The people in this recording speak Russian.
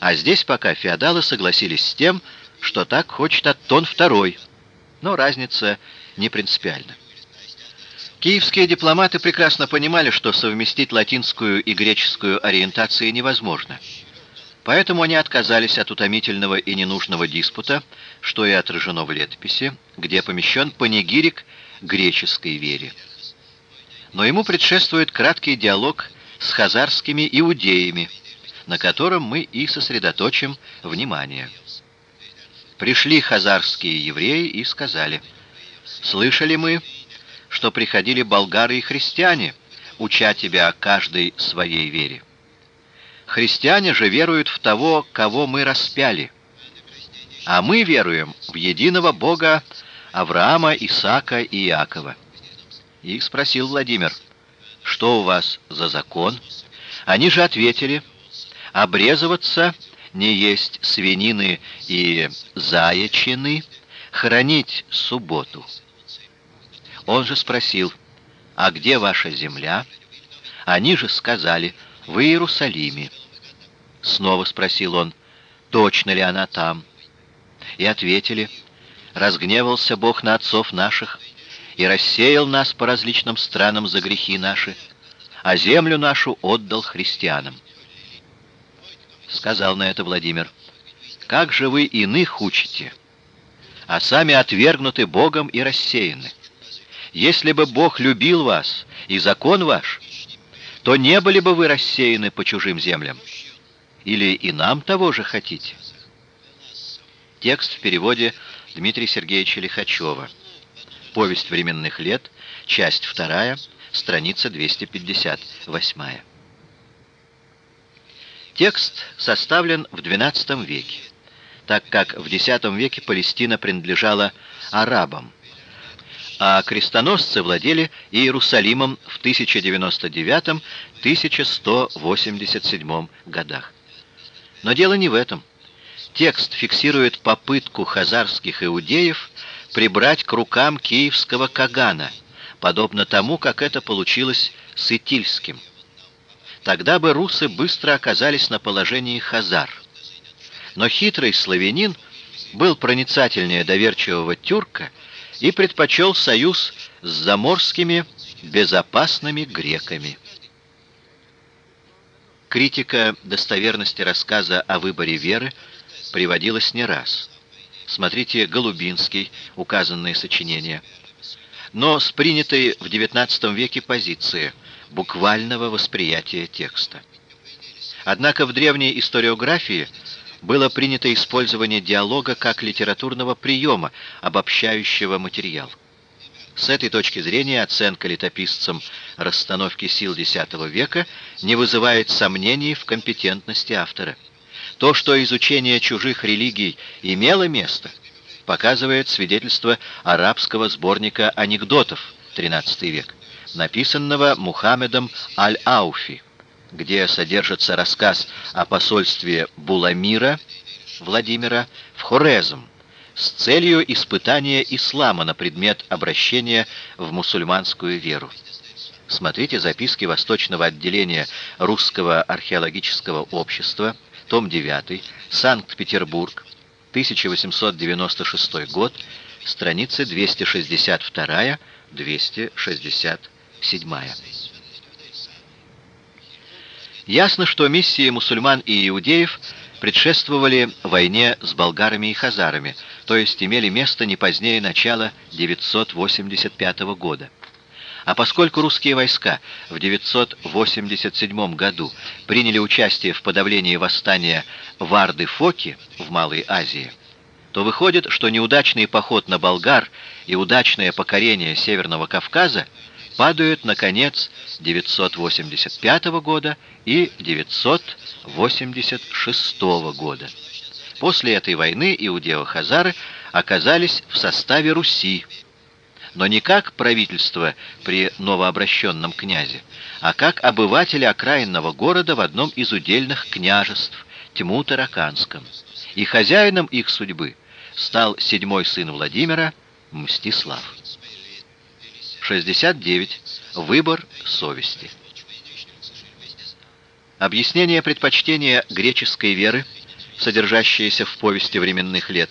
А здесь пока феодалы согласились с тем, что так хочет Аттон II, но разница не принципиальна. Киевские дипломаты прекрасно понимали, что совместить латинскую и греческую ориентации невозможно. Поэтому они отказались от утомительного и ненужного диспута, что и отражено в летописи, где помещен панигирик греческой вере. Но ему предшествует краткий диалог с хазарскими иудеями, на котором мы и сосредоточим внимание. Пришли хазарские евреи и сказали, «Слышали мы, что приходили болгары и христиане, уча тебя каждой своей вере. Христиане же веруют в того, кого мы распяли, а мы веруем в единого Бога Авраама, Исаака и Иакова. Их спросил Владимир, что у вас за закон? Они же ответили, обрезываться не есть свинины и заячины, хранить субботу. Он же спросил, а где ваша земля? Они же сказали, в Иерусалиме. Снова спросил он, точно ли она там? И ответили, разгневался Бог на отцов наших и рассеял нас по различным странам за грехи наши, а землю нашу отдал христианам. Сказал на это Владимир, как же вы иных учите, а сами отвергнуты Богом и рассеяны? Если бы Бог любил вас и закон ваш, то не были бы вы рассеяны по чужим землям. Или и нам того же хотите? Текст в переводе Дмитрия Сергеевича Лихачева. Повесть временных лет, часть вторая, страница 258. Текст составлен в XII веке, так как в X веке Палестина принадлежала арабам, а крестоносцы владели Иерусалимом в 1099-1187 годах. Но дело не в этом. Текст фиксирует попытку хазарских иудеев прибрать к рукам киевского Кагана, подобно тому, как это получилось с Итильским. Тогда бы русы быстро оказались на положении хазар. Но хитрый славянин был проницательнее доверчивого тюрка и предпочел союз с заморскими безопасными греками. Критика достоверности рассказа о выборе веры приводилась не раз. Смотрите Голубинский, указанные сочинения. Но с принятой в XIX веке позиции буквального восприятия текста. Однако в древней историографии было принято использование диалога как литературного приема, обобщающего материал. С этой точки зрения оценка летописцам расстановки сил X века не вызывает сомнений в компетентности автора. То, что изучение чужих религий имело место, показывает свидетельство арабского сборника анекдотов XIII век, написанного Мухаммедом Аль-Ауфи где содержится рассказ о посольстве Буламира Владимира в Хорезм с целью испытания ислама на предмет обращения в мусульманскую веру. Смотрите записки Восточного отделения Русского археологического общества, том 9, Санкт-Петербург, 1896 год, страницы 262-267. Ясно, что миссии мусульман и иудеев предшествовали войне с болгарами и хазарами, то есть имели место не позднее начала 985 года. А поскольку русские войска в 987 году приняли участие в подавлении восстания Варды-Фоки в Малой Азии, то выходит, что неудачный поход на болгар и удачное покорение Северного Кавказа падают на конец 985 года и 986 года. После этой войны иудео-хазары оказались в составе Руси, но не как правительство при новообращенном князе, а как обыватели окраинного города в одном из удельных княжеств, Тьму-Тараканском. И хозяином их судьбы стал седьмой сын Владимира, Мстислав. 69. Выбор совести. Объяснение предпочтения греческой веры содержащиеся в повести временных лет,